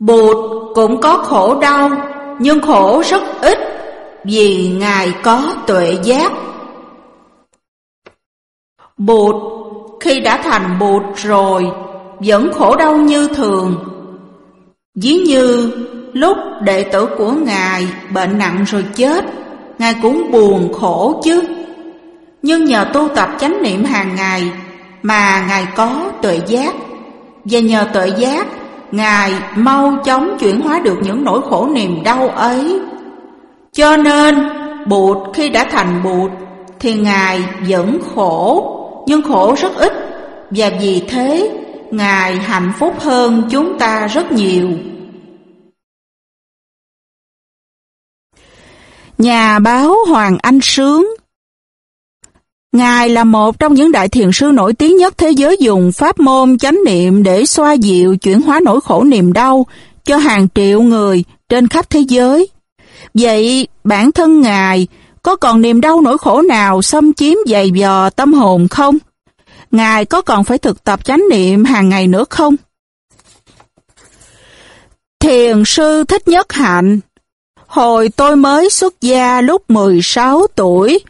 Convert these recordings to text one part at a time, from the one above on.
Bụt cũng có khổ đau, nhưng khổ rất ít vì Ngài có tuệ giác. Bụt khi đã thành Bụt rồi vẫn khổ đau như thường. Ví như lúc đệ tử của Ngài bệnh nặng rồi chết, Ngài cũng buồn khổ chứ. Nhưng nhờ tu tập chánh niệm hàng ngày mà Ngài có tuệ giác. Và nhờ tuệ giác, Ngài mau chóng chuyển hóa được những nỗi khổ niềm đau ấy. Cho nên, Bụt khi đã thành Bụt thì Ngài vẫn khổ, nhưng khổ rất ít. Và vì thế, Ngài hạnh phúc hơn chúng ta rất nhiều. Nhà báo Hoàng Anh Sướng Ngài là một trong những đại thiền sư nổi tiếng nhất thế giới dùng pháp môn chánh niệm để xoa dịu chuyển hóa nỗi khổ niềm đau cho hàng triệu người trên khắp thế giới. Vậy bản thân Ngài có còn niềm đau nỗi khổ nào xâm chiếm dày dò tâm hồn không? Ngài có còn phải thực tập chánh niệm hàng ngày nữa không? Thiền sư Thích Nhất Hạnh Hồi tôi mới xuất gia lúc 16 tuổi,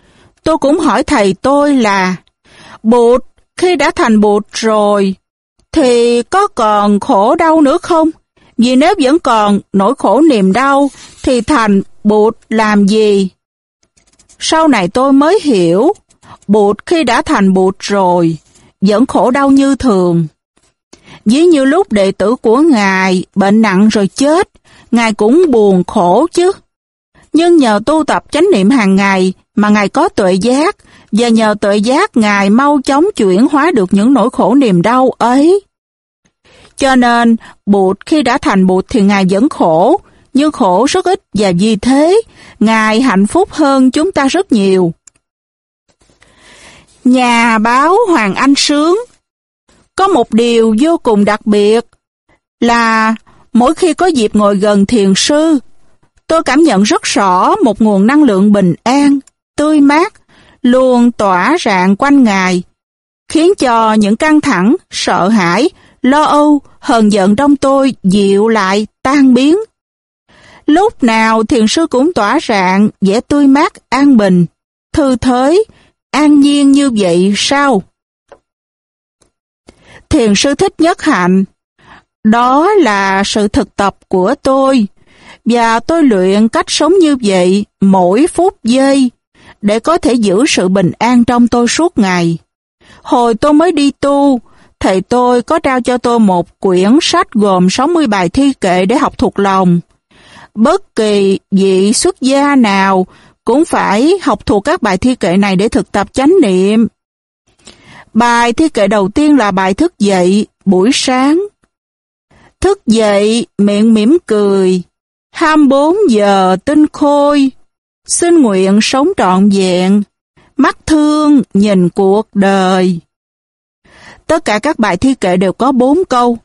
tôi cũng hỏi thầy tôi là bột khi đã thành bột rồi, thì có còn khổ đau nữa không? Vì nếu vẫn còn nỗi khổ niềm đau, thì thành bột làm gì? Sau này tôi mới hiểu, bột khi đã thành bột rồi, vẫn khổ đau như thường. Ví như lúc đệ tử của Ngài bệnh nặng rồi chết, Ngài cũng buồn khổ chứ. Nhưng nhờ tu tập chánh niệm hàng ngày mà Ngài có tuệ giác, và nhờ tuệ giác Ngài mau chóng chuyển hóa được những nỗi khổ niềm đau ấy. Cho nên, Bụt khi đã thành Bụt thì Ngài vẫn khổ, nhưng khổ rất ít và vì thế, Ngài hạnh phúc hơn chúng ta rất nhiều. Nhà báo Hoàng Anh Sướng Có một điều vô cùng đặc biệt là mỗi khi có dịp ngồi gần thiền sư, tôi cảm nhận rất rõ một nguồn năng lượng bình an, tươi mát, luôn tỏa rạng quanh Ngài, khiến cho những căng thẳng, sợ hãi, lo âu, hờn giận trong tôi dịu lại, tan biến. Lúc nào thiền sư cũng tỏa rạng, vẻ tươi mát, an bình, thư thới, an nhiên như vậy sao? Thiền sư thích nhất hạnh, đó là sự thực tập của tôi, và tôi luyện cách sống như vậy mỗi phút giây để có thể giữ sự bình an trong tôi suốt ngày. Hồi tôi mới đi tu, thầy tôi có trao cho tôi một quyển sách gồm 60 bài thi kệ để học thuộc lòng. Bất kỳ vị xuất gia nào cũng phải học thuộc các bài thi kệ này để thực tập chánh niệm. Bài thi kệ đầu tiên là bài thức dậy buổi sáng. Thức dậy miệng mỉm cười, 24 giờ tinh khôi, xin nguyện sống trọn vẹn, mắt thương nhìn cuộc đời. Tất cả các bài thi kệ đều có bốn câu,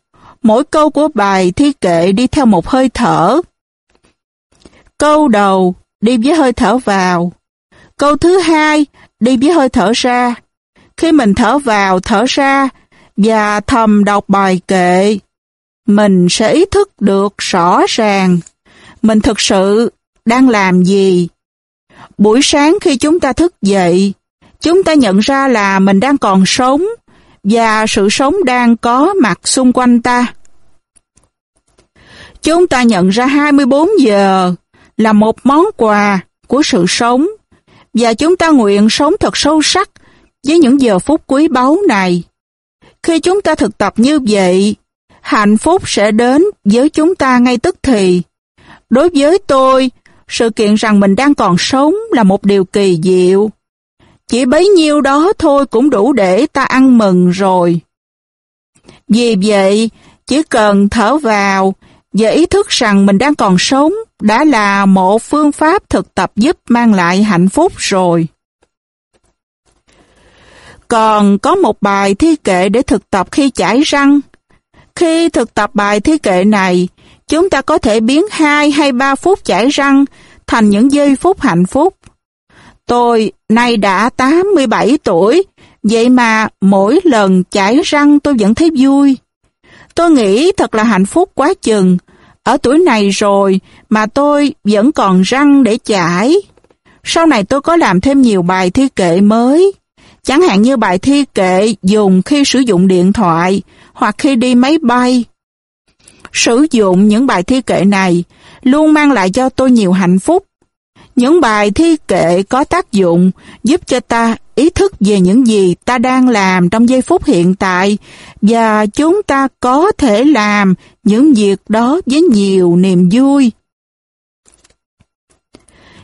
mỗi câu của bài thi kệ đi theo một hơi thở. Câu đầu đi với hơi thở vào. Câu thứ hai, đi với hơi thở ra. Khi mình thở vào, thở ra và thầm đọc bài kệ, mình sẽ ý thức được rõ ràng mình thực sự đang làm gì. Buổi sáng khi chúng ta thức dậy, chúng ta nhận ra là mình đang còn sống và sự sống đang có mặt xung quanh ta. Chúng ta nhận ra 24 giờ là một món quà của sự sống và chúng ta nguyện sống thật sâu sắc với những giờ phút quý báu này. Khi chúng ta thực tập như vậy, hạnh phúc sẽ đến với chúng ta ngay tức thì. Đối với tôi, sự kiện rằng mình đang còn sống là một điều kỳ diệu. Chỉ bấy nhiêu đó thôi cũng đủ để ta ăn mừng rồi. Vì vậy, chỉ cần thở vào và ý thức rằng mình đang còn sống đã là một phương pháp thực tập giúp mang lại hạnh phúc rồi. Còn có một bài thi kệ để thực tập khi chải răng. Khi thực tập bài thi kệ này, chúng ta có thể biến 2 hay 3 phút chải răng thành những giây phút hạnh phúc. Tôi nay đã 87 tuổi, vậy mà mỗi lần chải răng tôi vẫn thấy vui. Tôi nghĩ thật là hạnh phúc quá chừng, ở tuổi này rồi mà tôi vẫn còn răng để chải. Sau này tôi có làm thêm nhiều bài thi kệ mới. Chẳng hạn như bài thi kệ dùng khi sử dụng điện thoại hoặc khi đi máy bay. Sử dụng những bài thi kệ này luôn mang lại cho tôi nhiều hạnh phúc. Những bài thi kệ có tác dụng giúp cho ta ý thức về những gì ta đang làm trong giây phút hiện tại và chúng ta có thể làm những việc đó với nhiều niềm vui.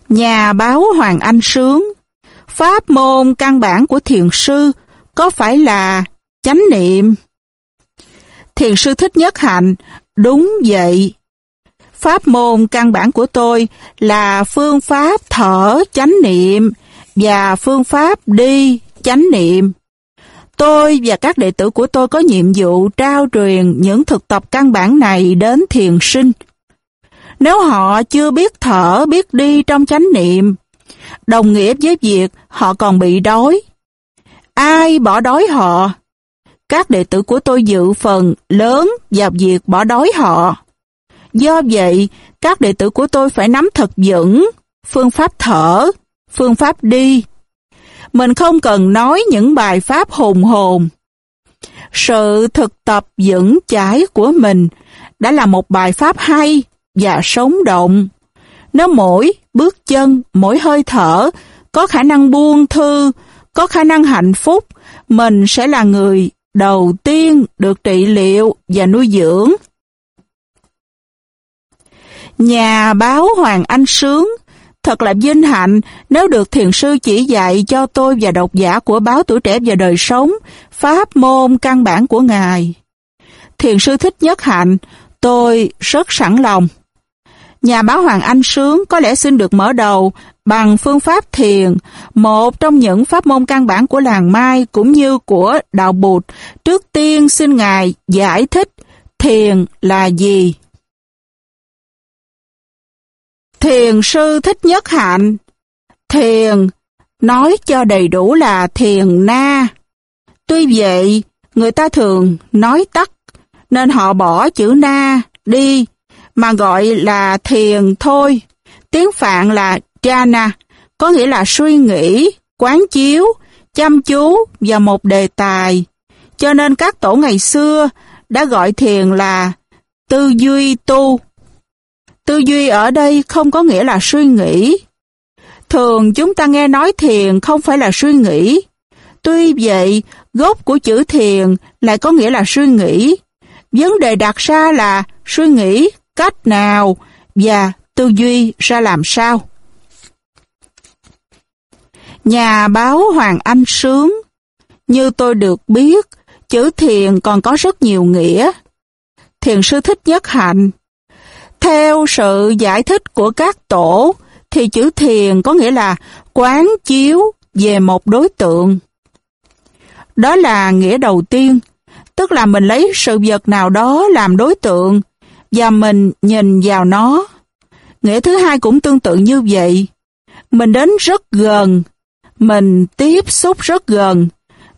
Nhà báo Hoàng Anh Sướng Pháp môn căn bản của thiền sư có phải là chánh niệm? Thiền sư thích nhất hạnh, đúng vậy. Pháp môn căn bản của tôi là phương pháp thở chánh niệm và phương pháp đi chánh niệm. Tôi và các đệ tử của tôi có nhiệm vụ trao truyền những thực tập căn bản này đến thiền sinh. Nếu họ chưa biết thở, biết đi trong chánh niệm, đồng nghĩa với việc họ còn bị đói. Ai bỏ đói họ? Các đệ tử của tôi dự phần lớn vào việc bỏ đói họ. Do vậy, các đệ tử của tôi phải nắm thật vững phương pháp thở, phương pháp đi. Mình không cần nói những bài pháp hùng hồn. Sự thực tập vững chãi của mình đã là một bài pháp hay và sống động. Nếu mỗi bước chân, mỗi hơi thở có khả năng buông thư, có khả năng hạnh phúc, mình sẽ là người đầu tiên được trị liệu và nuôi dưỡng. Nhà báo Hoàng Anh Sướng Thật là vinh hạnh nếu được thiền sư chỉ dạy cho tôi và độc giả của báo Tuổi Trẻ và Đời Sống pháp môn căn bản của Ngài. Thiền sư thích nhất hạnh, tôi rất sẵn lòng. Nhà báo Hoàng Anh Sướng có lẽ xin được mở đầu bằng phương pháp thiền, một trong những pháp môn căn bản của làng Mai cũng như của Đạo Bụt. Trước tiên xin Ngài giải thích thiền là gì? Thiền sư thích nhất hạnh. Thiền, nói cho đầy đủ là thiền na. Tuy vậy, người ta thường nói tắt, nên họ bỏ chữ na đi, mà gọi là thiền thôi. Tiếng Phạn là jhana, có nghĩa là suy nghĩ, quán chiếu, chăm chú và một đề tài. Cho nên các tổ ngày xưa đã gọi thiền là tư duy tu. Tư duy ở đây không có nghĩa là suy nghĩ. Thường chúng ta nghe nói thiền không phải là suy nghĩ. Tuy vậy, gốc của chữ thiền lại có nghĩa là suy nghĩ. Vấn đề đặt ra là suy nghĩ cách nào và tư duy ra làm sao. Nhà báo Hoàng Anh Sướng Như tôi được biết, chữ thiền còn có rất nhiều nghĩa. Thiền sư thích nhất hạnh theo sự giải thích của các tổ, thì chữ thiền có nghĩa là quán chiếu về một đối tượng. Đó là nghĩa đầu tiên, tức là mình lấy sự vật nào đó làm đối tượng và mình nhìn vào nó. Nghĩa thứ hai cũng tương tự như vậy. Mình đến rất gần, mình tiếp xúc rất gần,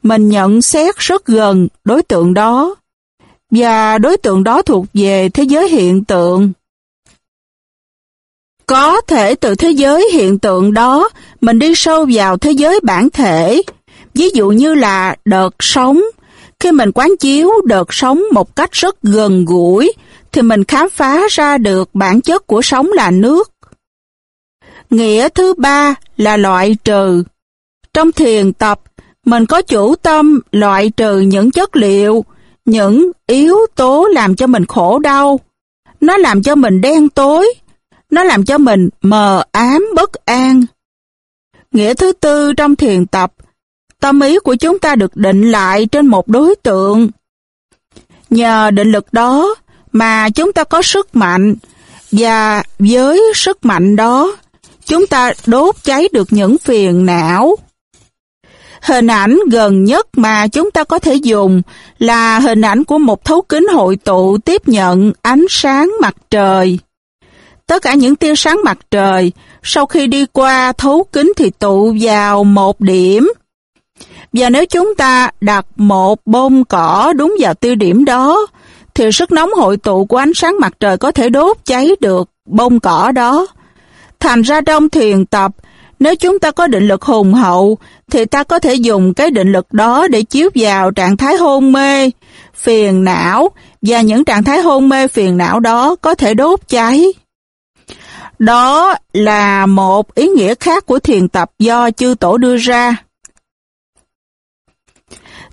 mình nhận xét rất gần đối tượng đó, và đối tượng đó thuộc về thế giới hiện tượng. Có thể từ thế giới hiện tượng đó, mình đi sâu vào thế giới bản thể. Ví dụ như là đợt sống. Khi mình quán chiếu đợt sống một cách rất gần gũi, thì mình khám phá ra được bản chất của sống là nước. Nghĩa thứ ba là loại trừ. Trong thiền tập, mình có chủ tâm loại trừ những chất liệu, những yếu tố làm cho mình khổ đau. Nó làm cho mình đen tối, nó làm cho mình mờ ám bất an. Nghĩa thứ tư trong thiền tập, tâm ý của chúng ta được định lại trên một đối tượng. Nhờ định lực đó mà chúng ta có sức mạnh, và với sức mạnh đó, chúng ta đốt cháy được những phiền não. Hình ảnh gần nhất mà chúng ta có thể dùng là hình ảnh của một thấu kính hội tụ tiếp nhận ánh sáng mặt trời. Tất cả những tia sáng mặt trời, sau khi đi qua thấu kính thì tụ vào một điểm. Và nếu chúng ta đặt một bông cỏ đúng vào tiêu điểm đó, thì sức nóng hội tụ của ánh sáng mặt trời có thể đốt cháy được bông cỏ đó. Thành ra trong thiền tập, nếu chúng ta có định lực hùng hậu, thì ta có thể dùng cái định lực đó để chiếu vào trạng thái hôn mê, phiền não, và những trạng thái hôn mê phiền não đó có thể đốt cháy. Đó là một ý nghĩa khác của thiền tập do chư tổ đưa ra.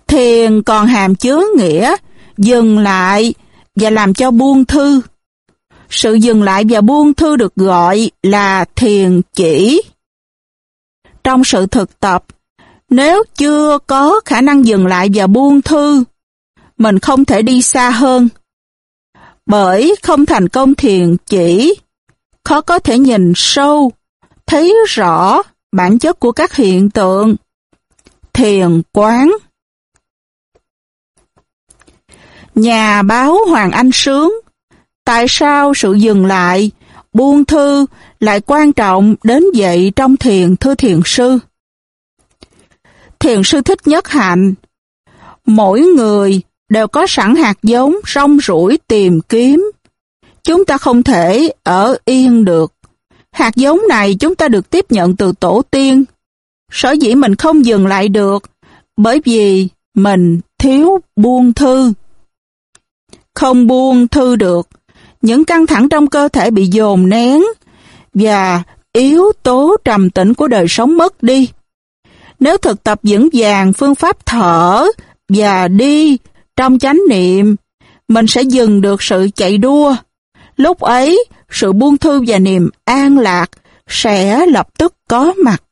Thiền còn hàm chứa nghĩa dừng lại và làm cho buông thư. Sự dừng lại và buông thư được gọi là thiền chỉ. Trong sự thực tập, nếu chưa có khả năng dừng lại và buông thư, mình không thể đi xa hơn. Bởi không thành công thiền chỉ, khó có thể nhìn sâu, thấy rõ bản chất của các hiện tượng. Thiền quán Nhà báo Hoàng Anh Sướng Tại sao sự dừng lại, buông thư lại quan trọng đến vậy trong thiền thư thiền sư? Thiền sư thích nhất hạnh. Mỗi người đều có sẵn hạt giống rong rủi tìm kiếm. Chúng ta không thể ở yên được. Hạt giống này chúng ta được tiếp nhận từ tổ tiên. Sở dĩ mình không dừng lại được, bởi vì mình thiếu buông thư. Không buông thư được, những căng thẳng trong cơ thể bị dồn nén và yếu tố trầm tĩnh của đời sống mất đi. Nếu thực tập vững vàng phương pháp thở và đi trong chánh niệm, mình sẽ dừng được sự chạy đua. Lúc ấy, sự buông thư và niềm an lạc sẽ lập tức có mặt.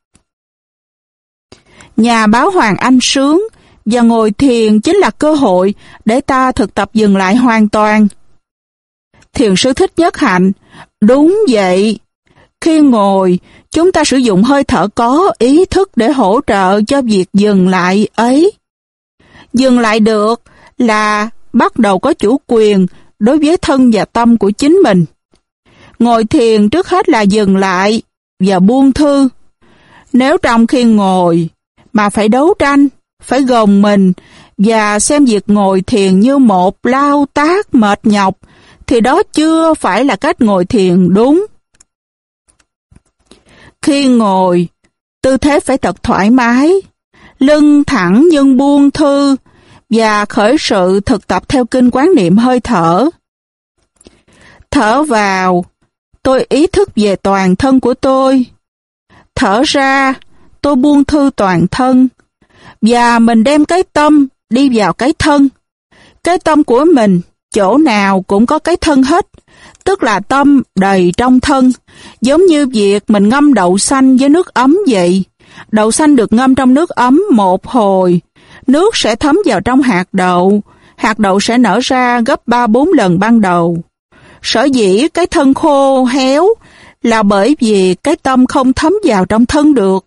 Nhà báo Hoàng Anh Sướng và ngồi thiền chính là cơ hội để ta thực tập dừng lại hoàn toàn. Thiền sư thích nhất hạnh, đúng vậy. Khi ngồi, chúng ta sử dụng hơi thở có ý thức để hỗ trợ cho việc dừng lại ấy. Dừng lại được là bắt đầu có chủ quyền đối với thân và tâm của chính mình. Ngồi thiền trước hết là dừng lại và buông thư. Nếu trong khi ngồi mà phải đấu tranh, phải gồng mình và xem việc ngồi thiền như một lao tác mệt nhọc, thì đó chưa phải là cách ngồi thiền đúng. Khi ngồi, tư thế phải thật thoải mái, lưng thẳng nhưng buông thư và khởi sự thực tập theo kinh quán niệm hơi thở. Thở vào, tôi ý thức về toàn thân của tôi. Thở ra, tôi buông thư toàn thân. Và mình đem cái tâm đi vào cái thân. Cái tâm của mình, chỗ nào cũng có cái thân hết, tức là tâm đầy trong thân, giống như việc mình ngâm đậu xanh với nước ấm vậy. Đậu xanh được ngâm trong nước ấm một hồi, nước sẽ thấm vào trong hạt đậu, hạt đậu sẽ nở ra gấp 3-4 lần ban đầu. Sở dĩ cái thân khô, héo là bởi vì cái tâm không thấm vào trong thân được.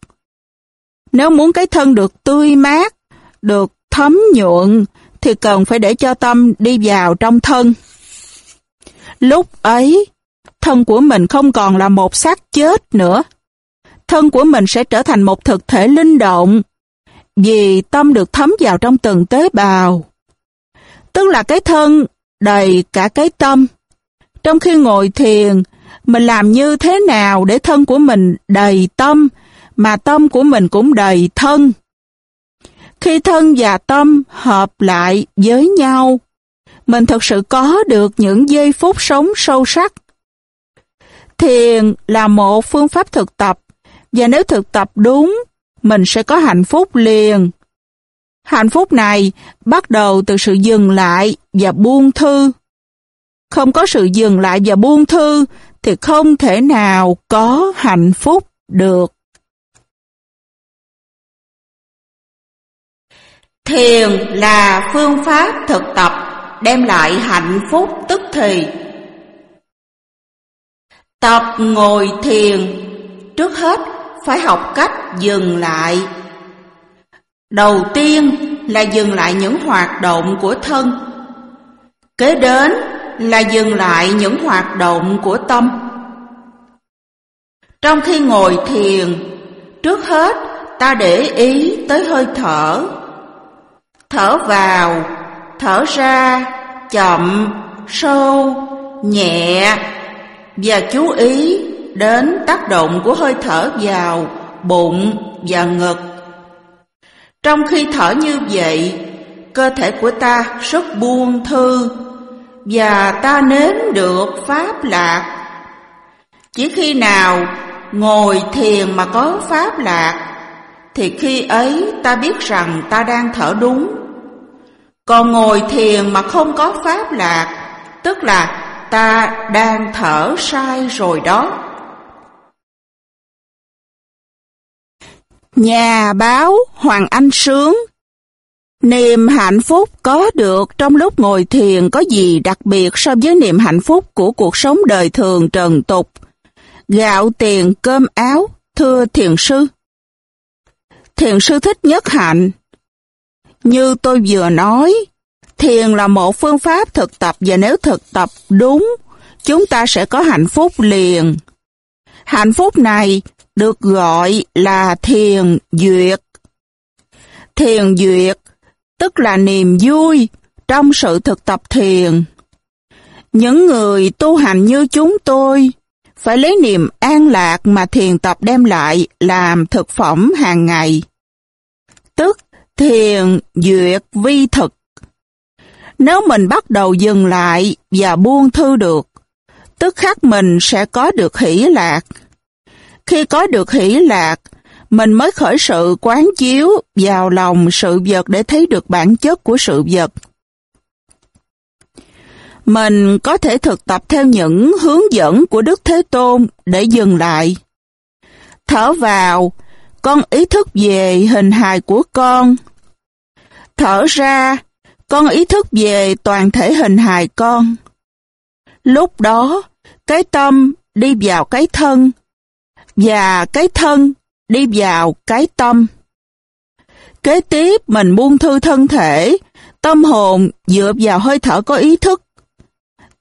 Nếu muốn cái thân được tươi mát, được thấm nhuận, thì cần phải để cho tâm đi vào trong thân. Lúc ấy, thân của mình không còn là một xác chết nữa. Thân của mình sẽ trở thành một thực thể linh động, vì tâm được thấm vào trong từng tế bào. Tức là cái thân đầy cả cái tâm. Trong khi ngồi thiền, mình làm như thế nào để thân của mình đầy tâm, mà tâm của mình cũng đầy thân. Khi thân và tâm hợp lại với nhau, mình thật sự có được những giây phút sống sâu sắc. Thiền là một phương pháp thực tập, và nếu thực tập đúng, mình sẽ có hạnh phúc liền. Hạnh phúc này bắt đầu từ sự dừng lại và buông thư. Không có sự dừng lại và buông thư thì không thể nào có hạnh phúc được. Thiền là phương pháp thực tập đem lại hạnh phúc tức thì. Tập ngồi thiền, trước hết phải học cách dừng lại. Đầu tiên là dừng lại những hoạt động của thân. Kế đến là dừng lại những hoạt động của tâm. Trong khi ngồi thiền, trước hết ta để ý tới hơi thở. Thở vào, thở ra, chậm, sâu, nhẹ và chú ý đến tác động của hơi thở vào bụng và ngực. Trong khi thở như vậy, cơ thể của ta rất buông thư và ta nếm được pháp lạc. Chỉ khi nào ngồi thiền mà có pháp lạc thì khi ấy ta biết rằng ta đang thở đúng. Còn ngồi thiền mà không có pháp lạc, tức là ta đang thở sai rồi đó. Nhà báo Hoàng Anh Sướng Niềm hạnh phúc có được trong lúc ngồi thiền có gì đặc biệt so với niềm hạnh phúc của cuộc sống đời thường trần tục? Gạo tiền cơm áo, thưa thiền sư. Thiền sư thích nhất hạnh. Như tôi vừa nói, thiền là một phương pháp thực tập và nếu thực tập đúng, chúng ta sẽ có hạnh phúc liền. Hạnh phúc này được gọi là thiền duyệt. Thiền duyệt tức là niềm vui trong sự thực tập thiền. Những người tu hành như chúng tôi phải lấy niềm an lạc mà thiền tập đem lại làm thực phẩm hàng ngày. Tức thiền duyệt vi thực. Nếu mình bắt đầu dừng lại và buông thư được, tức khắc mình sẽ có được hỷ lạc. Khi có được hỷ lạc, mình mới khởi sự quán chiếu vào lòng sự vật để thấy được bản chất của sự vật. Mình có thể thực tập theo những hướng dẫn của Đức Thế Tôn để dừng lại. Thở vào, con ý thức về hình hài của con. Thở ra, con ý thức về toàn thể hình hài con. Lúc đó, cái tâm đi vào cái thân, và cái thân đi vào cái tâm. Kế tiếp mình buông thư thân thể, tâm hồn dựa vào hơi thở có ý thức.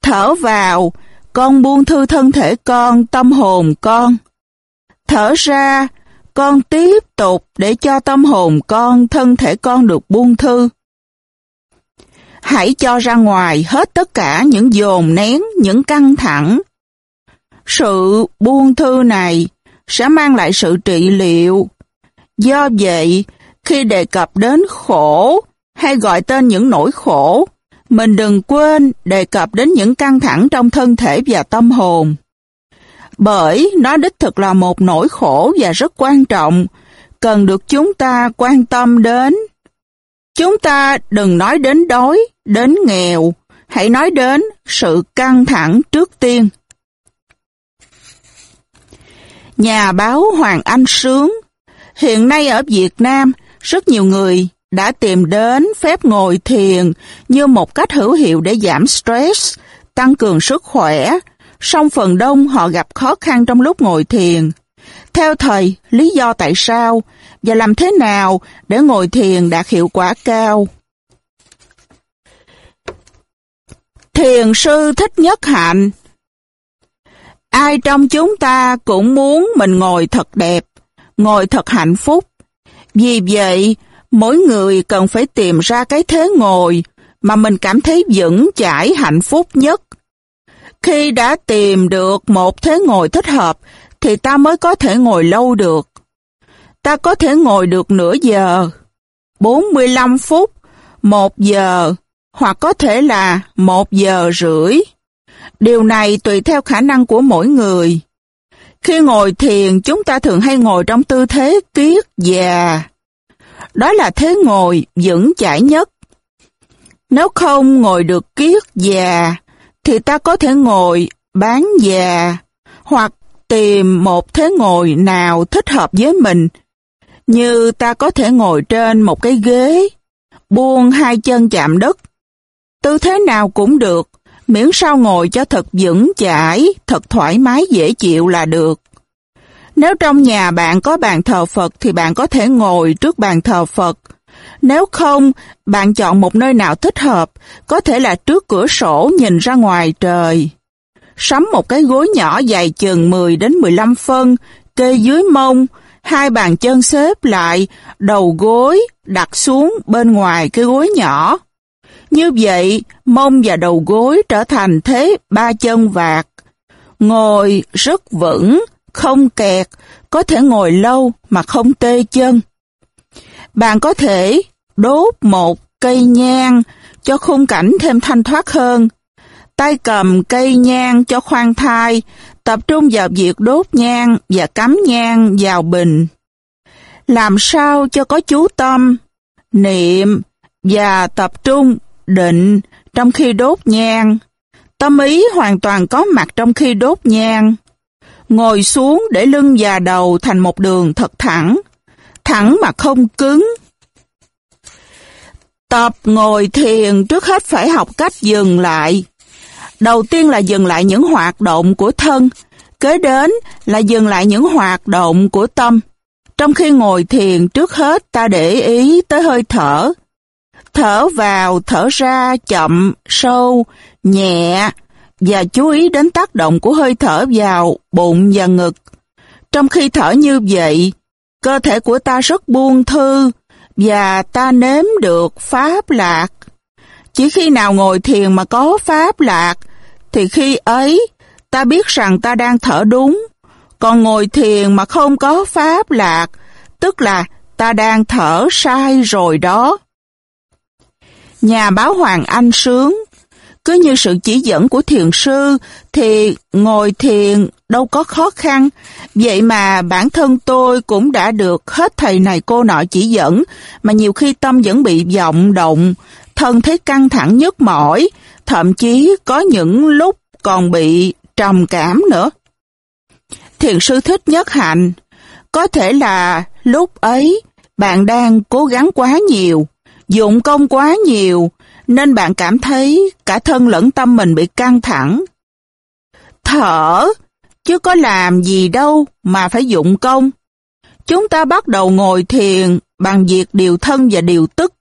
Thở vào, con buông thư thân thể con, tâm hồn con. Thở ra, con tiếp tục để cho tâm hồn con, thân thể con được buông thư. Hãy cho ra ngoài hết tất cả những dồn nén, những căng thẳng. Sự buông thư này sẽ mang lại sự trị liệu. Do vậy, khi đề cập đến khổ hay gọi tên những nỗi khổ, mình đừng quên đề cập đến những căng thẳng trong thân thể và tâm hồn. Bởi nó đích thực là một nỗi khổ và rất quan trọng, cần được chúng ta quan tâm đến. Chúng ta đừng nói đến đói, đến nghèo, hãy nói đến sự căng thẳng trước tiên. Nhà báo Hoàng Anh Sướng Hiện nay ở Việt Nam, rất nhiều người đã tìm đến phép ngồi thiền như một cách hữu hiệu để giảm stress, tăng cường sức khỏe, song phần đông họ gặp khó khăn trong lúc ngồi thiền. Theo thầy, lý do tại sao và làm thế nào để ngồi thiền đạt hiệu quả cao? Thiền sư thích nhất hạnh Ai trong chúng ta cũng muốn mình ngồi thật đẹp, ngồi thật hạnh phúc. Vì vậy, mỗi người cần phải tìm ra cái thế ngồi mà mình cảm thấy vững chãi hạnh phúc nhất. Khi đã tìm được một thế ngồi thích hợp, thì ta mới có thể ngồi lâu được. Ta có thể ngồi được nửa giờ, 45 phút, một giờ, hoặc có thể là một giờ rưỡi. Điều này tùy theo khả năng của mỗi người. Khi ngồi thiền, chúng ta thường hay ngồi trong tư thế kiết già. Đó là thế ngồi vững chãi nhất. Nếu không ngồi được kiết già, thì ta có thể ngồi bán già, hoặc tìm một thế ngồi nào thích hợp với mình, như ta có thể ngồi trên một cái ghế, buông hai chân chạm đất. Tư thế nào cũng được, miễn sao ngồi cho thật vững chãi, thật thoải mái dễ chịu là được. Nếu trong nhà bạn có bàn thờ Phật thì bạn có thể ngồi trước bàn thờ Phật. Nếu không, bạn chọn một nơi nào thích hợp, có thể là trước cửa sổ nhìn ra ngoài trời. Sắm một cái gối nhỏ dài chừng 10 đến 15 phân, kê dưới mông, hai bàn chân xếp lại, đầu gối đặt xuống bên ngoài cái gối nhỏ. Như vậy, mông và đầu gối trở thành thế ba chân vạc. Ngồi rất vững, không kẹt, có thể ngồi lâu mà không tê chân. Bạn có thể đốt một cây nhang cho khung cảnh thêm thanh thoát hơn. Tay cầm cây nhang cho khoan thai, tập trung vào việc đốt nhang và cắm nhang vào bình. Làm sao cho có chú tâm, niệm và tập trung, định trong khi đốt nhang. Tâm ý hoàn toàn có mặt trong khi đốt nhang. Ngồi xuống để lưng và đầu thành một đường thật thẳng, thẳng mà không cứng. Tập ngồi thiền trước hết phải học cách dừng lại. Đầu tiên là dừng lại những hoạt động của thân, kế đến là dừng lại những hoạt động của tâm. Trong khi ngồi thiền trước hết ta để ý tới hơi thở. Thở vào, thở ra chậm, sâu, nhẹ và chú ý đến tác động của hơi thở vào bụng và ngực. Trong khi thở như vậy, cơ thể của ta rất buông thư và ta nếm được pháp lạc. Chỉ khi nào ngồi thiền mà có pháp lạc, thì khi ấy ta biết rằng ta đang thở đúng. Còn ngồi thiền mà không có pháp lạc, tức là ta đang thở sai rồi đó. Nhà báo Hoàng Anh sướng, cứ như sự chỉ dẫn của thiền sư thì ngồi thiền đâu có khó khăn. Vậy mà bản thân tôi cũng đã được hết thầy này cô nọ chỉ dẫn, mà nhiều khi tâm vẫn bị vọng động, thân thấy căng thẳng nhức mỏi, thậm chí có những lúc còn bị trầm cảm nữa. Thiền sư thích nhất hạnh, có thể là lúc ấy bạn đang cố gắng quá nhiều, dụng công quá nhiều, nên bạn cảm thấy cả thân lẫn tâm mình bị căng thẳng. Thở, chứ có làm gì đâu mà phải dụng công. Chúng ta bắt đầu ngồi thiền bằng việc điều thân và điều tức.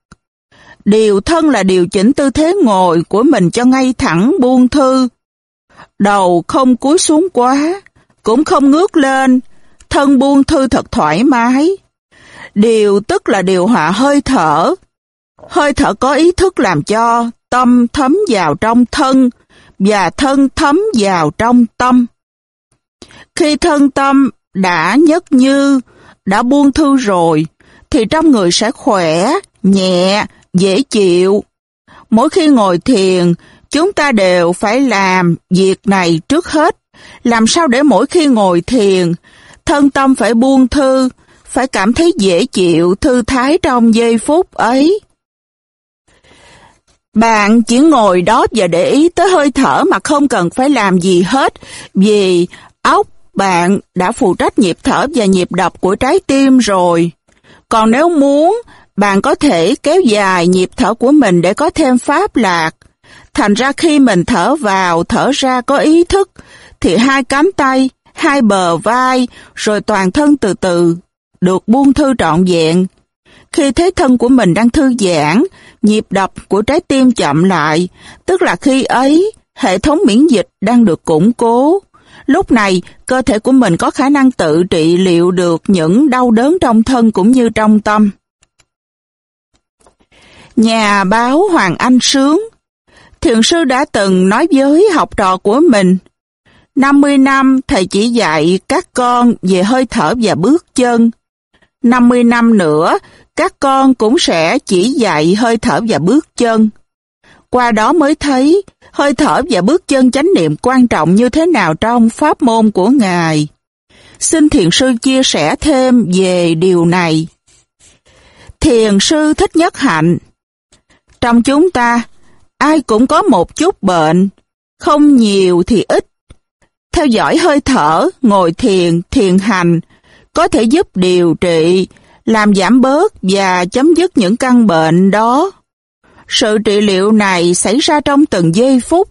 Điều thân là điều chỉnh tư thế ngồi của mình cho ngay thẳng buông thư. Đầu không cúi xuống quá, cũng không ngước lên, thân buông thư thật thoải mái. Điều tức là điều hòa hơi thở. Hơi thở có ý thức làm cho tâm thấm vào trong thân và thân thấm vào trong tâm. Khi thân tâm đã nhất như, đã buông thư rồi, thì trong người sẽ khỏe, nhẹ, dễ chịu. Mỗi khi ngồi thiền, chúng ta đều phải làm việc này trước hết. Làm sao để mỗi khi ngồi thiền, thân tâm phải buông thư, phải cảm thấy dễ chịu, thư thái trong giây phút ấy. Bạn chỉ ngồi đó và để ý tới hơi thở mà không cần phải làm gì hết, vì óc bạn đã phụ trách nhịp thở và nhịp đập của trái tim rồi. Còn nếu muốn, bạn có thể kéo dài nhịp thở của mình để có thêm pháp lạc. Thành ra khi mình thở vào, thở ra có ý thức, thì hai cánh tay, hai bờ vai, rồi toàn thân từ từ, được buông thư trọn vẹn. Khi thế thân của mình đang thư giãn, nhịp đập của trái tim chậm lại, tức là khi ấy, hệ thống miễn dịch đang được củng cố. Lúc này, cơ thể của mình có khả năng tự trị liệu được những đau đớn trong thân cũng như trong tâm. Nhà báo Hoàng Anh Sướng Thiền sư đã từng nói với học trò của mình 50 năm thầy chỉ dạy các con về hơi thở và bước chân. 50 năm nữa, các con cũng sẽ chỉ dạy hơi thở và bước chân. Qua đó mới thấy hơi thở và bước chân chánh niệm quan trọng như thế nào trong pháp môn của Ngài. Xin thiền sư chia sẻ thêm về điều này. Thiền sư thích nhất hạnh. Trong chúng ta, ai cũng có một chút bệnh, không nhiều thì ít. Theo dõi hơi thở, ngồi thiền, thiền hành, có thể giúp điều trị, làm giảm bớt và chấm dứt những căn bệnh đó. Sự trị liệu này xảy ra trong từng giây phút.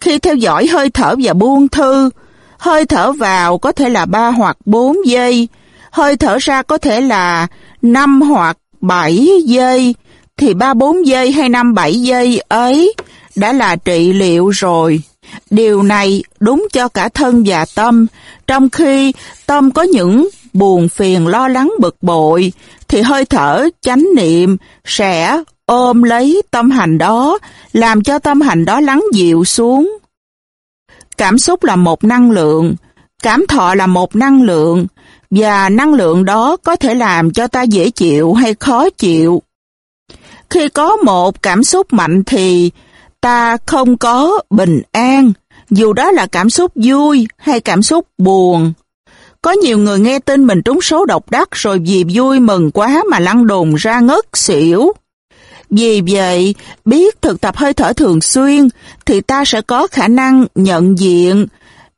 Khi theo dõi hơi thở và buông thư, hơi thở vào có thể là 3 hoặc 4 giây, hơi thở ra có thể là 5 hoặc 7 giây, thì 3-4 giây hay 5-7 giây ấy đã là trị liệu rồi. Điều này đúng cho cả thân và tâm, trong khi tâm có những buồn phiền lo lắng bực bội, thì hơi thở chánh niệm sẽ ôm lấy tâm hành đó, làm cho tâm hành đó lắng dịu xuống. Cảm xúc là một năng lượng, cảm thọ là một năng lượng, và năng lượng đó có thể làm cho ta dễ chịu hay khó chịu. Khi có một cảm xúc mạnh thì ta không có bình an, dù đó là cảm xúc vui hay cảm xúc buồn. Có nhiều người nghe tin mình trúng số độc đắc rồi vì vui mừng quá mà lăn đồn ra ngất xỉu. Vì vậy, biết thực tập hơi thở thường xuyên thì ta sẽ có khả năng nhận diện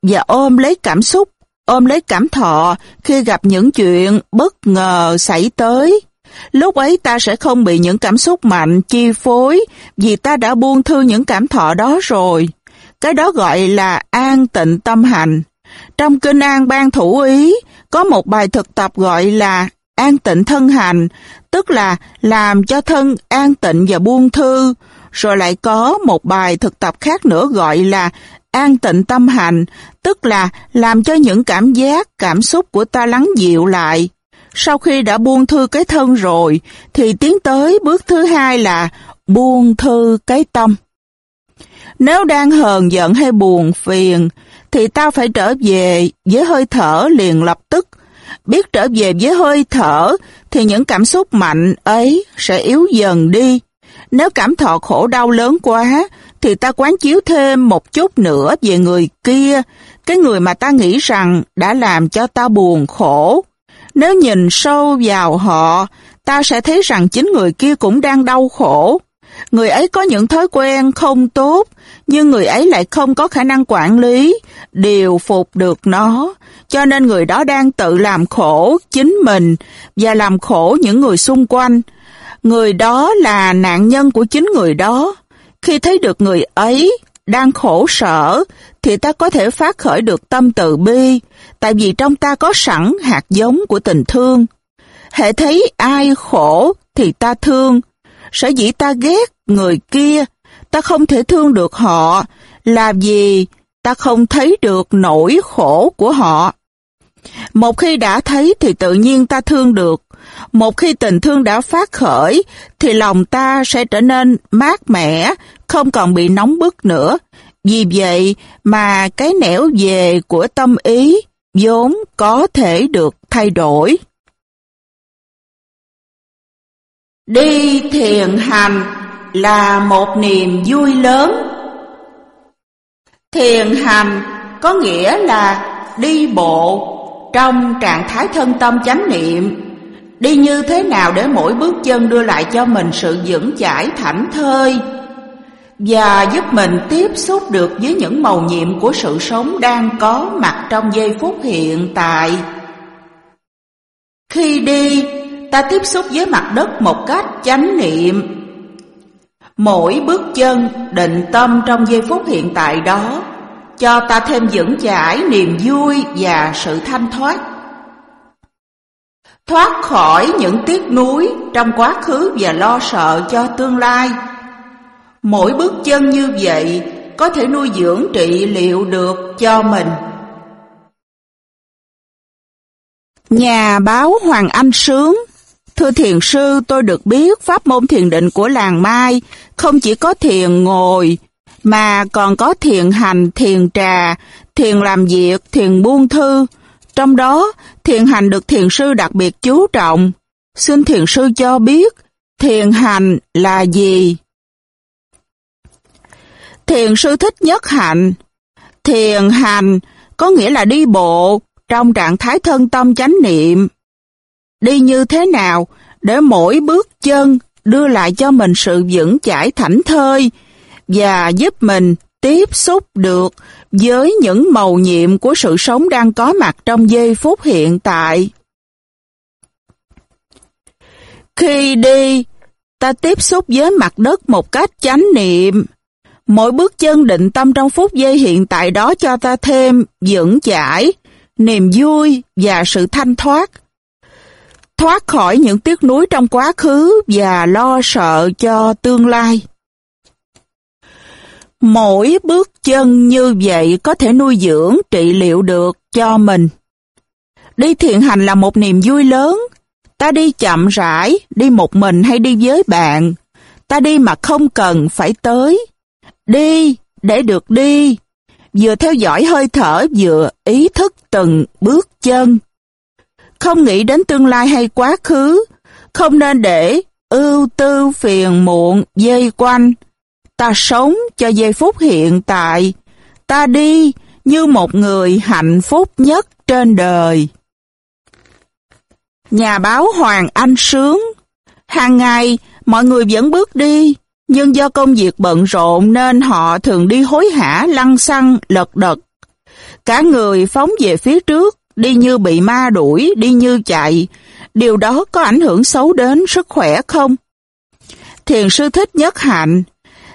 và ôm lấy cảm xúc, ôm lấy cảm thọ khi gặp những chuyện bất ngờ xảy tới. Lúc ấy ta sẽ không bị những cảm xúc mạnh chi phối vì ta đã buông thư những cảm thọ đó rồi. Cái đó gọi là an tịnh tâm hành. Trong Kinh An Ban Thủ Ý có một bài thực tập gọi là an tịnh thân hành, tức là làm cho thân an tịnh và buông thư. Rồi lại có một bài thực tập khác nữa gọi là an tịnh tâm hành, tức là làm cho những cảm giác, cảm xúc của ta lắng dịu lại. Sau khi đã buông thư cái thân rồi, thì tiến tới bước thứ hai là buông thư cái tâm. Nếu đang hờn giận hay buồn phiền, thì ta phải trở về với hơi thở liền lập tức. Biết trở về với hơi thở, thì những cảm xúc mạnh ấy sẽ yếu dần đi. Nếu cảm thọ khổ đau lớn quá, thì ta quán chiếu thêm một chút nữa về người kia, cái người mà ta nghĩ rằng đã làm cho ta buồn khổ. Nếu nhìn sâu vào họ, ta sẽ thấy rằng chính người kia cũng đang đau khổ. Người ấy có những thói quen không tốt, nhưng người ấy lại không có khả năng quản lý, điều phục được nó. Cho nên người đó đang tự làm khổ chính mình và làm khổ những người xung quanh. Người đó là nạn nhân của chính người đó. Khi thấy được người ấy đang khổ sở, thì ta có thể phát khởi được tâm từ bi, tại vì trong ta có sẵn hạt giống của tình thương. Hệ thấy ai khổ thì ta thương, sở dĩ ta ghét người kia, ta không thể thương được họ, là vì ta không thấy được nỗi khổ của họ. Một khi đã thấy thì tự nhiên ta thương được. Một khi tình thương đã phát khởi thì lòng ta sẽ trở nên mát mẻ, không còn bị nóng bức nữa. Vì vậy mà cái nẻo về của tâm ý vốn có thể được thay đổi. Đi thiền hành là một niềm vui lớn. Thiền hành có nghĩa là đi bộ trong trạng thái thân tâm chánh niệm. Đi như thế nào để mỗi bước chân đưa lại cho mình sự vững chãi thảnh thơi và giúp mình tiếp xúc được với những màu nhiệm của sự sống đang có mặt trong giây phút hiện tại. Khi đi, ta tiếp xúc với mặt đất một cách chánh niệm. Mỗi bước chân định tâm trong giây phút hiện tại đó, cho ta thêm vững chãi niềm vui và sự thanh thoát. Thoát khỏi những tiếc nuối trong quá khứ và lo sợ cho tương lai. Mỗi bước chân như vậy có thể nuôi dưỡng trị liệu được cho mình. Nhà báo Hoàng Anh Sướng Thưa thiền sư, tôi được biết pháp môn thiền định của làng Mai không chỉ có thiền ngồi, mà còn có thiền hành, thiền trà, thiền làm việc, thiền buông thư. Trong đó, thiền hành được thiền sư đặc biệt chú trọng. Xin thiền sư cho biết, thiền hành là gì? Thiền sư thích nhất hạnh. Thiền hành có nghĩa là đi bộ trong trạng thái thân tâm chánh niệm. Đi như thế nào để mỗi bước chân đưa lại cho mình sự vững chãi thảnh thơi và giúp mình tiếp xúc được với những màu nhiệm của sự sống đang có mặt trong giây phút hiện tại. Khi đi, ta tiếp xúc với mặt đất một cách chánh niệm. Mỗi bước chân định tâm trong phút giây hiện tại đó cho ta thêm vững chãi, niềm vui và sự thanh thoát thoát khỏi những tiếc nuối trong quá khứ và lo sợ cho tương lai. Mỗi bước chân như vậy có thể nuôi dưỡng, trị liệu được cho mình. Đi thiện hành là một niềm vui lớn. Ta đi chậm rãi, đi một mình hay đi với bạn. Ta đi mà không cần phải tới. Đi, để được đi. Vừa theo dõi hơi thở vừa ý thức từng bước chân. Không nghĩ đến tương lai hay quá khứ. Không nên để ưu tư phiền muộn dây quanh. Ta sống cho giây phút hiện tại. Ta đi như một người hạnh phúc nhất trên đời. Nhà báo Hoàng Anh Sướng Hàng ngày, mọi người vẫn bước đi, nhưng do công việc bận rộn nên họ thường đi hối hả lăn xăng, lật đật. Cả người phóng về phía trước, đi như bị ma đuổi, đi như chạy. Điều đó có ảnh hưởng xấu đến sức khỏe không? Thiền sư thích nhất hạnh.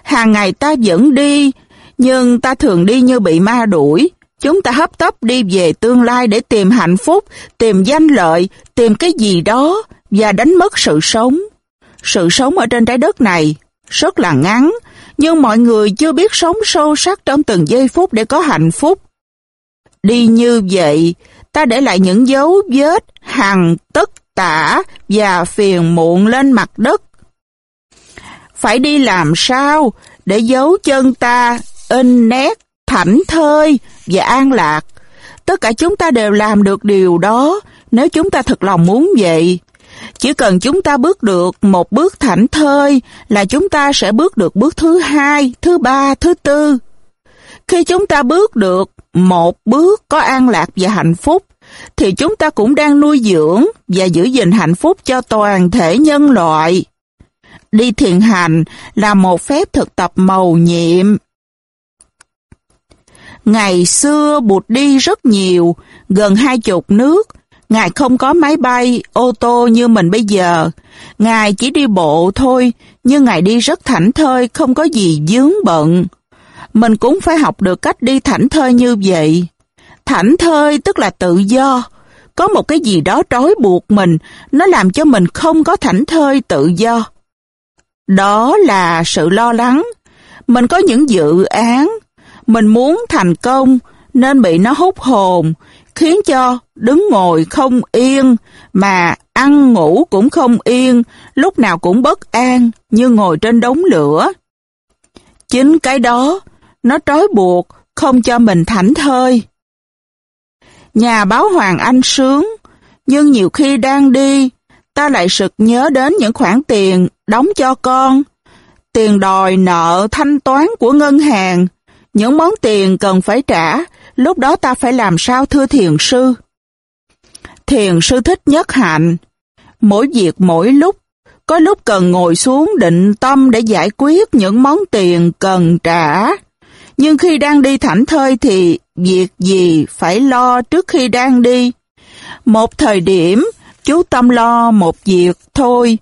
Hàng ngày ta vẫn đi, nhưng ta thường đi như bị ma đuổi. Chúng ta hấp tấp đi về tương lai để tìm hạnh phúc, tìm danh lợi, tìm cái gì đó và đánh mất sự sống. Sự sống ở trên trái đất này rất là ngắn, nhưng mọi người chưa biết sống sâu sắc trong từng giây phút để có hạnh phúc. Đi như vậy, ta để lại những dấu vết hằng tất tả và phiền muộn lên mặt đất. Phải đi làm sao để giấu chân ta in nét thảnh thơi và an lạc. Tất cả chúng ta đều làm được điều đó nếu chúng ta thật lòng muốn vậy. Chỉ cần chúng ta bước được một bước thảnh thơi là chúng ta sẽ bước được bước thứ hai, thứ ba, thứ tư. Khi chúng ta bước được một bước có an lạc và hạnh phúc, thì chúng ta cũng đang nuôi dưỡng và giữ gìn hạnh phúc cho toàn thể nhân loại. Đi thiền hành là một phép thực tập màu nhiệm. Ngày xưa Bụt đi rất nhiều, gần hai chục nước, Ngài không có máy bay, ô tô như mình bây giờ. Ngài chỉ đi bộ thôi, nhưng Ngài đi rất thảnh thơi, không có gì dướng bận. Mình cũng phải học được cách đi thảnh thơi như vậy. Thảnh thơi tức là tự do. Có một cái gì đó trói buộc mình, nó làm cho mình không có thảnh thơi tự do. Đó là sự lo lắng. Mình có những dự án, mình muốn thành công nên bị nó hút hồn, khiến cho đứng ngồi không yên, mà ăn ngủ cũng không yên, lúc nào cũng bất an, như ngồi trên đống lửa. Chính cái đó, nó trói buộc, không cho mình thảnh thơi. Nhà báo Hoàng Anh sướng, nhưng nhiều khi đang đi, ta lại sực nhớ đến những khoản tiền đóng cho con, tiền đòi nợ thanh toán của ngân hàng, những món tiền cần phải trả, lúc đó ta phải làm sao thưa thiền sư? Thiền sư thích nhất hạnh. Mỗi việc mỗi lúc, có lúc cần ngồi xuống định tâm để giải quyết những món tiền cần trả. Nhưng khi đang đi thảnh thơi thì việc gì phải lo trước khi đang đi. Một thời điểm, chú tâm lo một việc thôi.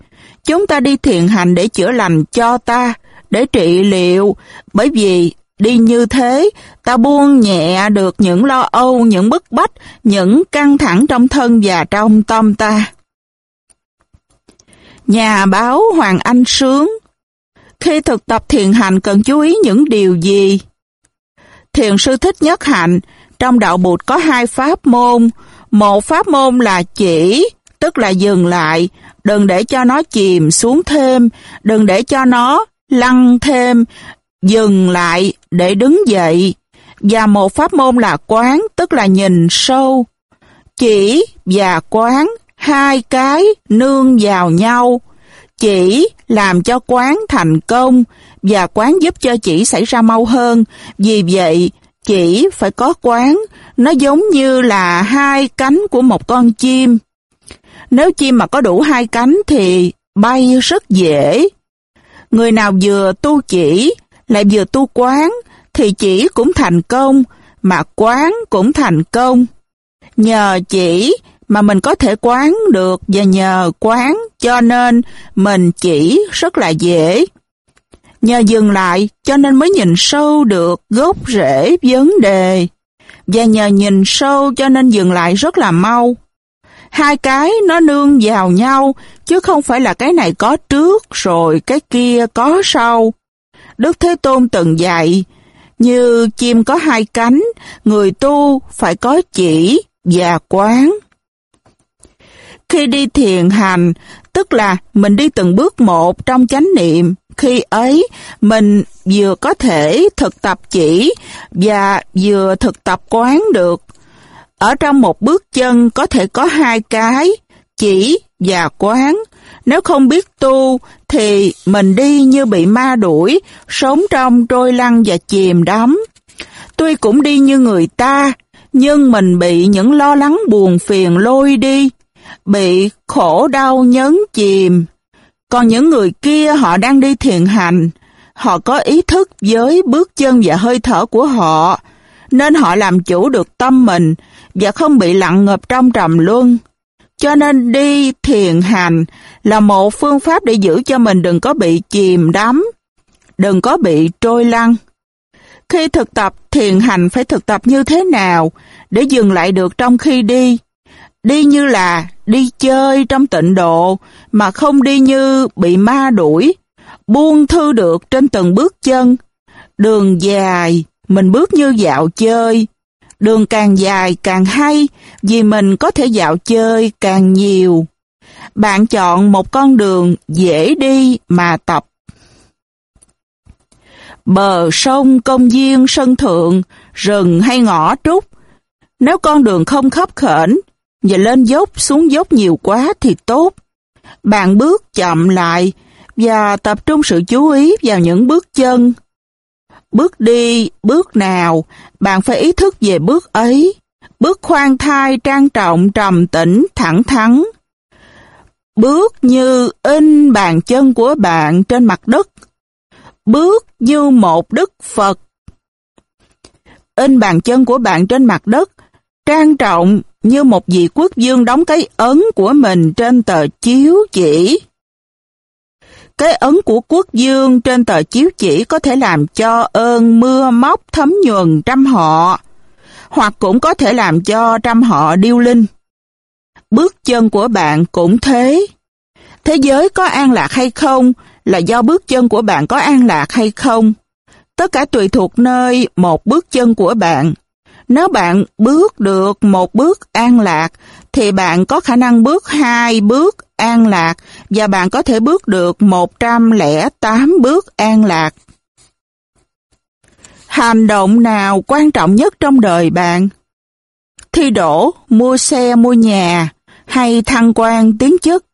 Chúng ta đi thiền hành để chữa lành cho ta, để trị liệu, bởi vì Đi như thế, ta buông nhẹ được những lo âu, những bức bách, những căng thẳng trong thân và trong tâm ta. Nhà báo Hoàng Anh Sướng Khi thực tập thiền hành cần chú ý những điều gì? Thiền sư thích nhất hạnh, trong đạo bụt có hai pháp môn. Một pháp môn là chỉ, tức là dừng lại, đừng để cho nó chìm xuống thêm, đừng để cho nó lăn thêm, dừng lại để đứng dậy, và một pháp môn là quán, tức là nhìn sâu. Chỉ và quán, hai cái nương vào nhau. Chỉ làm cho quán thành công, và quán giúp cho chỉ xảy ra mau hơn. Vì vậy, chỉ phải có quán, nó giống như là hai cánh của một con chim. Nếu chim mà có đủ hai cánh thì bay rất dễ. Người nào vừa tu chỉ lại vừa tu quán, thì chỉ cũng thành công, mà quán cũng thành công. Nhờ chỉ mà mình có thể quán được và nhờ quán cho nên mình chỉ rất là dễ. Nhờ dừng lại cho nên mới nhìn sâu được gốc rễ vấn đề. Và nhờ nhìn sâu cho nên dừng lại rất là mau. Hai cái nó nương vào nhau, chứ không phải là cái này có trước rồi cái kia có sau. Đức Thế Tôn từng dạy, như chim có hai cánh, người tu phải có chỉ và quán. Khi đi thiền hành, tức là mình đi từng bước một trong chánh niệm, khi ấy mình vừa có thể thực tập chỉ và vừa thực tập quán được. Ở trong một bước chân có thể có hai cái, chỉ và quán. Nếu không biết tu thì mình đi như bị ma đuổi, sống trong trôi lăn và chìm đắm. Tuy cũng đi như người ta, nhưng mình bị những lo lắng buồn phiền lôi đi, bị khổ đau nhấn chìm. Còn những người kia họ đang đi thiền hành, họ có ý thức với bước chân và hơi thở của họ, nên họ làm chủ được tâm mình và không bị lặng ngập trong trầm luân. Cho nên đi thiền hành là một phương pháp để giữ cho mình đừng có bị chìm đắm, đừng có bị trôi lăn. Khi thực tập thiền hành phải thực tập như thế nào để dừng lại được trong khi đi? Đi như là đi chơi trong tịnh độ mà không đi như bị ma đuổi, buông thư được trên từng bước chân. Đường dài, mình bước như dạo chơi. Đường càng dài càng hay vì mình có thể dạo chơi càng nhiều. Bạn chọn một con đường dễ đi mà tập. Bờ sông, công viên, sân thượng, rừng hay ngõ trúc. Nếu con đường không khấp khểnh và lên dốc xuống dốc nhiều quá thì tốt. Bạn bước chậm lại và tập trung sự chú ý vào những bước chân. Bước đi, bước nào, bạn phải ý thức về bước ấy. Bước khoan thai, trang trọng, trầm tĩnh, thẳng thắn. Bước như in bàn chân của bạn trên mặt đất. Bước như một đức Phật. In bàn chân của bạn trên mặt đất, trang trọng như một vị quốc dương đóng cái ấn của mình trên tờ chiếu chỉ. Cái ấn của quốc dương trên tờ chiếu chỉ có thể làm cho ơn mưa móc thấm nhuần trăm họ, hoặc cũng có thể làm cho trăm họ điêu linh. Bước chân của bạn cũng thế. Thế giới có an lạc hay không là do bước chân của bạn có an lạc hay không. Tất cả tùy thuộc nơi một bước chân của bạn. Nếu bạn bước được một bước an lạc, thì bạn có khả năng bước hai bước an lạc và bạn có thể bước được 108 bước an lạc. Hành động nào quan trọng nhất trong đời bạn? Thi đổ, mua xe, mua nhà hay thăng quan tiến chức?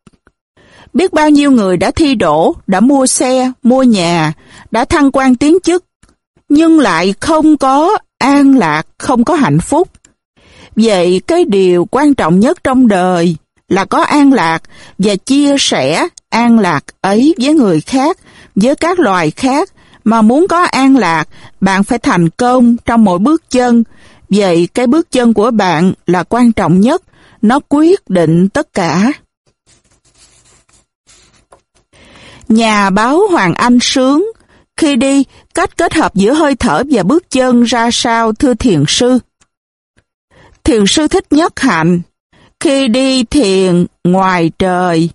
Biết bao nhiêu người đã thi đổ, đã mua xe, mua nhà, đã thăng quan tiến chức, nhưng lại không có an lạc, không có hạnh phúc. Vậy cái điều quan trọng nhất trong đời là có an lạc và chia sẻ an lạc ấy với người khác, với các loài khác. Mà muốn có an lạc, bạn phải thành công trong mỗi bước chân. Vậy cái bước chân của bạn là quan trọng nhất, nó quyết định tất cả. Nhà báo Hoàng Anh Sướng Khi đi, cách kết hợp giữa hơi thở và bước chân ra sao thưa thiền sư? Thiền sư thích nhất hạnh. Khi đi thiền ngoài trời,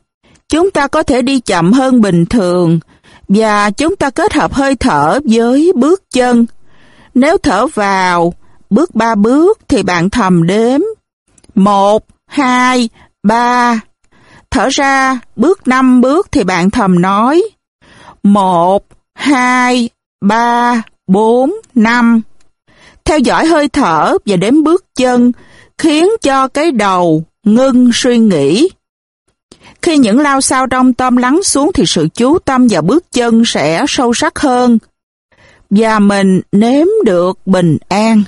chúng ta có thể đi chậm hơn bình thường và chúng ta kết hợp hơi thở với bước chân. Nếu thở vào, bước ba bước thì bạn thầm đếm. Một, hai, ba. Thở ra, bước năm bước thì bạn thầm nói. Một, hai, ba, bốn, năm. Theo dõi hơi thở và đếm bước chân khiến cho cái đầu ngưng suy nghĩ. Khi những lao sao trong tâm lắng xuống thì sự chú tâm và bước chân sẽ sâu sắc hơn và mình nếm được bình an.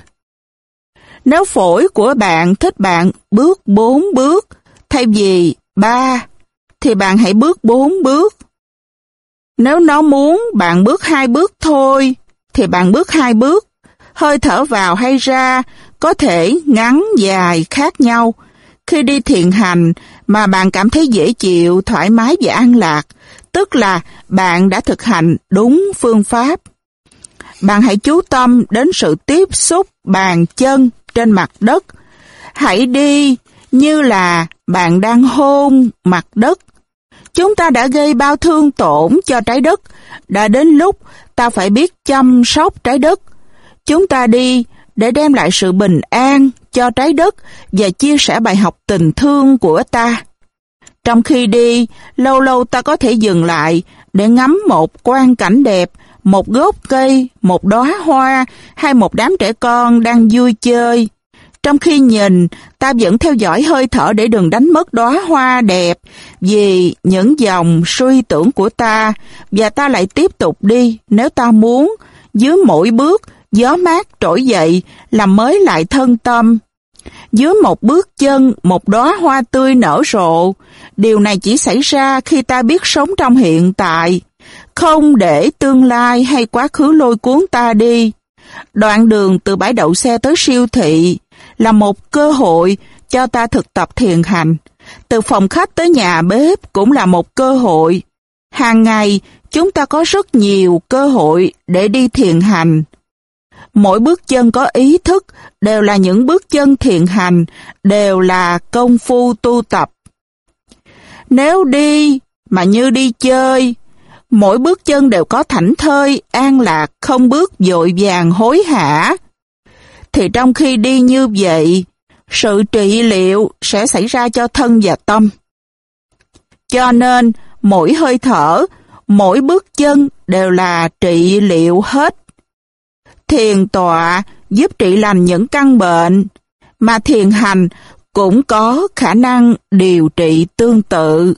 Nếu phổi của bạn thích bạn bước bốn bước thay vì ba thì bạn hãy bước bốn bước. Nếu nó muốn bạn bước hai bước thôi thì bạn bước hai bước. Hơi thở vào hay ra có thể ngắn dài khác nhau. Khi đi thiền hành mà bạn cảm thấy dễ chịu, thoải mái và an lạc, tức là bạn đã thực hành đúng phương pháp. Bạn hãy chú tâm đến sự tiếp xúc bàn chân trên mặt đất. Hãy đi như là bạn đang hôn mặt đất. Chúng ta đã gây bao thương tổn cho trái đất, đã đến lúc ta phải biết chăm sóc trái đất. Chúng ta đi để đem lại sự bình an cho trái đất và chia sẻ bài học tình thương của ta. Trong khi đi, lâu lâu ta có thể dừng lại để ngắm một quang cảnh đẹp, một gốc cây, một đóa hoa hay một đám trẻ con đang vui chơi. Trong khi nhìn, ta vẫn theo dõi hơi thở để đừng đánh mất đóa hoa đẹp vì những dòng suy tưởng của ta và ta lại tiếp tục đi nếu ta muốn. Dưới mỗi bước, gió mát trỗi dậy làm mới lại thân tâm. Dưới một bước chân, một đóa hoa tươi nở rộ. Điều này chỉ xảy ra khi ta biết sống trong hiện tại, không để tương lai hay quá khứ lôi cuốn ta đi. Đoạn đường từ bãi đậu xe tới siêu thị là một cơ hội cho ta thực tập thiền hành. Từ phòng khách tới nhà bếp cũng là một cơ hội. Hàng ngày, chúng ta có rất nhiều cơ hội để đi thiền hành. Mỗi bước chân có ý thức đều là những bước chân thiền hành, đều là công phu tu tập. Nếu đi mà như đi chơi, mỗi bước chân đều có thảnh thơi, an lạc, không bước dội vàng hối hả, thì trong khi đi như vậy, sự trị liệu sẽ xảy ra cho thân và tâm. Cho nên, mỗi hơi thở, mỗi bước chân đều là trị liệu hết. Thiền tọa giúp trị lành những căn bệnh, mà thiền hành cũng có khả năng điều trị tương tự.